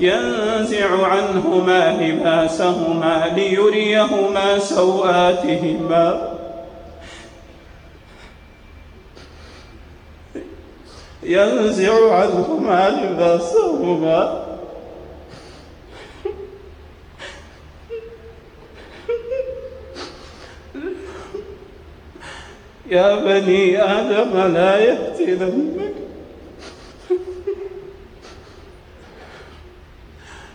ينزع عنهما لباسهما ليريهما سوآتهما. ينزع عنهما لباسهما. يا بني آدم لا يفتننك.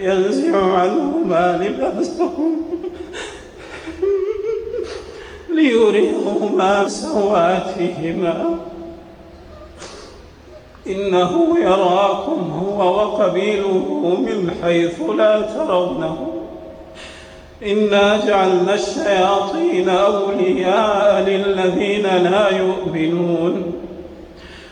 ينزع عنهما لباسهم ليريهما سواتهما إنه يراكم هو وقبيله من حيث لا ترونه. إنا جعلنا الشياطين أولياء للذين لا يؤمنون.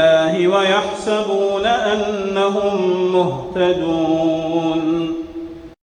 الله ويحسبون أنهم مهتدون.